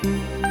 你